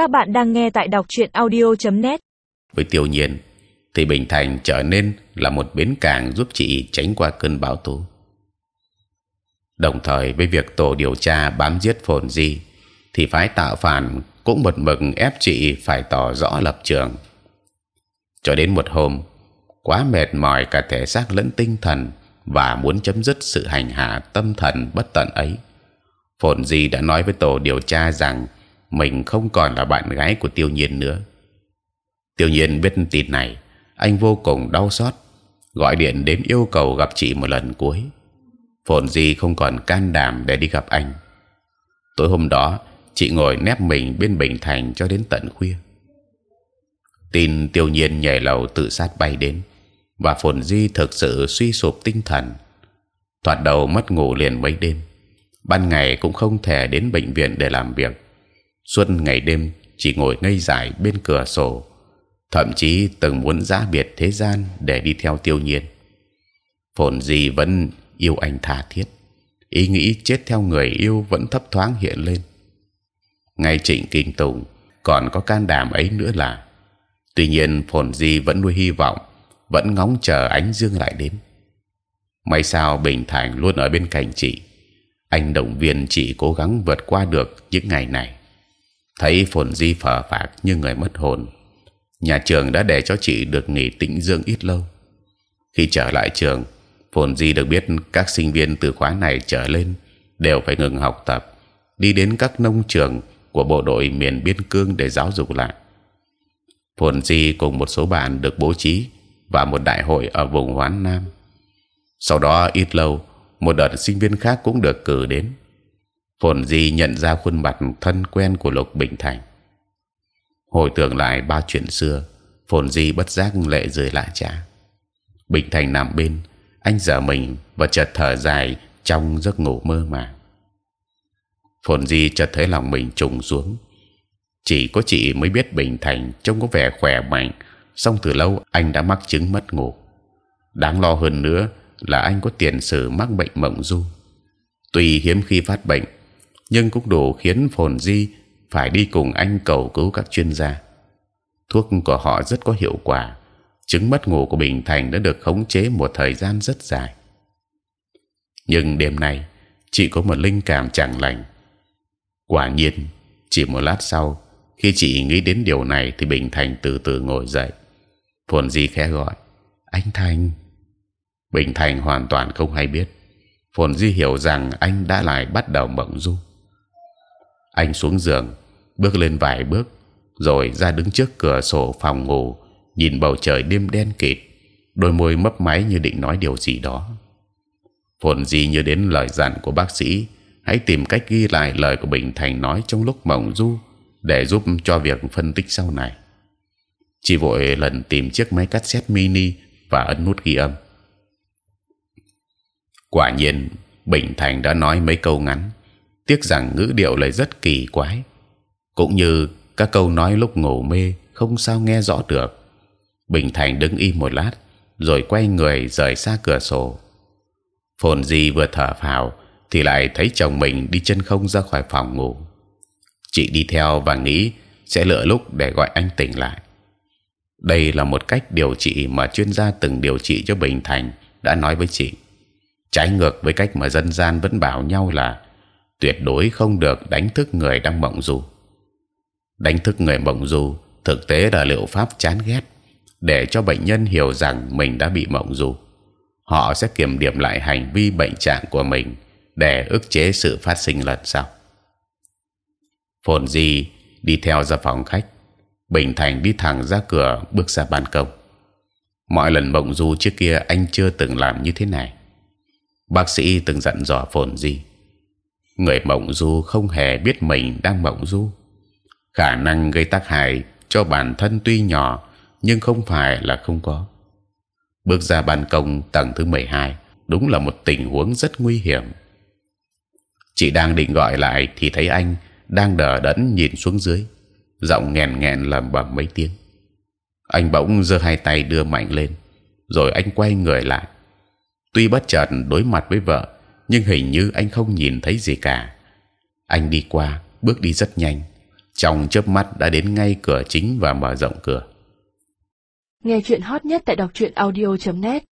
Các bạn đang nghe tại đọc truyện audio.net. Với Tiêu Nhiên, thì Bình Thành trở nên là một bến cảng giúp chị tránh qua cơn bão tố. Đồng thời với việc tổ điều tra bám giết Phồn Di, thì phái tạo phản cũng một mực ép chị phải tỏ rõ lập trường. Cho đến một hôm, quá mệt mỏi cả thể xác lẫn tinh thần và muốn chấm dứt sự hành hạ tâm thần bất tận ấy, Phồn Di đã nói với tổ điều tra rằng mình không còn là bạn gái của Tiêu Nhiên nữa. Tiêu Nhiên biết tin này, anh vô cùng đau xót, gọi điện đến yêu cầu gặp chị một lần cuối. Phồn Di không còn can đảm để đi gặp anh. Tối hôm đó, chị ngồi nép mình bên Bình Thành cho đến tận khuya. Tin Tiêu Nhiên nhảy lầu tự sát bay đến, và Phồn Di thực sự suy sụp tinh thần. Thoạt đầu mất ngủ liền mấy đêm, ban ngày cũng không thể đến bệnh viện để làm việc suốt ngày đêm chỉ ngồi ngây dài bên cửa sổ, thậm chí từng muốn giã biệt thế gian để đi theo tiêu nhiên. Phồn Di vẫn yêu anh tha thiết, ý nghĩ chết theo người yêu vẫn thấp thoáng hiện lên. Ngay Trịnh Kinh Tùng còn có can đảm ấy nữa là, tuy nhiên Phồn Di vẫn nuôi hy vọng, vẫn ngóng chờ ánh dương lại đến. May sao Bình Thành luôn ở bên cạnh chị, anh động viên chị cố gắng vượt qua được những ngày này thấy phồn di phờ phạc như người mất hồn, nhà trường đã để cho chị được nghỉ tĩnh dưỡng ít lâu. Khi trở lại trường, phồn di được biết các sinh viên từ khóa này trở lên đều phải ngừng học tập, đi đến các nông trường của bộ đội miền biên cương để giáo dục lại. Phồn di cùng một số bạn được bố trí và một đại hội ở vùng hoán nam. Sau đó ít lâu, một đợt sinh viên khác cũng được cử đến phồn di nhận ra khuôn mặt thân quen của lục bình thành. Hồi tưởng lại ba chuyện xưa, phồn di bất giác lệ rơi lại chả bình thành nằm bên, anh dở mình và chợt thở dài trong giấc ngủ mơ màng. Phồn di chợt thấy lòng mình trùng xuống. Chỉ có chị mới biết bình thành trông có vẻ khỏe mạnh, song từ lâu anh đã mắc chứng mất ngủ. Đáng lo hơn nữa là anh có tiền sử mắc bệnh mộng du. Tuy hiếm khi phát bệnh nhưng cũng đủ khiến phồn di phải đi cùng anh cầu cứu các chuyên gia. Thuốc của họ rất có hiệu quả. Chứng mất ngủ của Bình Thành đã được khống chế một thời gian rất dài. Nhưng đêm nay, chị có một linh cảm chẳng lành. Quả nhiên, chỉ một lát sau, khi chị nghĩ đến điều này, thì Bình Thành từ từ ngồi dậy. Phồn Di khẽ gọi: Anh Thành. Bình Thành hoàn toàn không hay biết. Phồn Di hiểu rằng anh đã lại bắt đầu mộng du anh xuống giường, bước lên vài bước, rồi ra đứng trước cửa sổ phòng ngủ, nhìn bầu trời đêm đen kịt, đôi môi mấp máy như định nói điều gì đó. Phồn gì như đến lời dặn của bác sĩ, hãy tìm cách ghi lại lời của bình thành nói trong lúc mộng du để giúp cho việc phân tích sau này. Chỉ vội lần tìm chiếc máy cassette mini và ấn nút ghi âm. Quả nhiên, bình thành đã nói mấy câu ngắn tiếc rằng ngữ điệu lại rất kỳ quái. Cũng như các câu nói lúc ngủ mê không sao nghe rõ được. Bình thành đứng im một lát, rồi quay người rời xa cửa sổ. Phồn di vừa thở phào thì lại thấy chồng mình đi chân không ra khỏi phòng ngủ. Chị đi theo và nghĩ sẽ lựa lúc để gọi anh tỉnh lại. Đây là một cách điều trị mà chuyên gia từng điều trị cho bình thành đã nói với chị. Trái ngược với cách mà dân gian vẫn bảo nhau là tuyệt đối không được đánh thức người đang mộng du. Đánh thức người mộng du thực tế là liệu pháp chán ghét để cho bệnh nhân hiểu rằng mình đã bị mộng du. Họ sẽ kiểm điểm lại hành vi bệnh trạng của mình để ức chế sự phát sinh lần sau. Phồn Di đi theo ra phòng khách, Bình Thành đi thẳng ra cửa bước ra ban công. Mọi lần mộng du trước kia anh chưa từng làm như thế này. Bác sĩ từng dặn dò Phồn Di người mộng du không hề biết mình đang mộng du. Khả năng gây tác hại cho bản thân tuy nhỏ, nhưng không phải là không có. Bước ra ban công tầng thứ 12 đúng là một tình huống rất nguy hiểm. Chị đang định gọi lại thì thấy anh đang đờ đẫn nhìn xuống dưới, giọng nghèn nghẹn lẩm bẩm mấy tiếng. Anh bỗng giơ hai tay đưa mạnh lên, rồi anh quay người lại. Tuy bất chợt đối mặt với vợ nhưng hình như anh không nhìn thấy gì cả. Anh đi qua, bước đi rất nhanh, trong chớp mắt đã đến ngay cửa chính và mở rộng cửa. Nghe chuyện hot nhất tại đọc truyện audio.net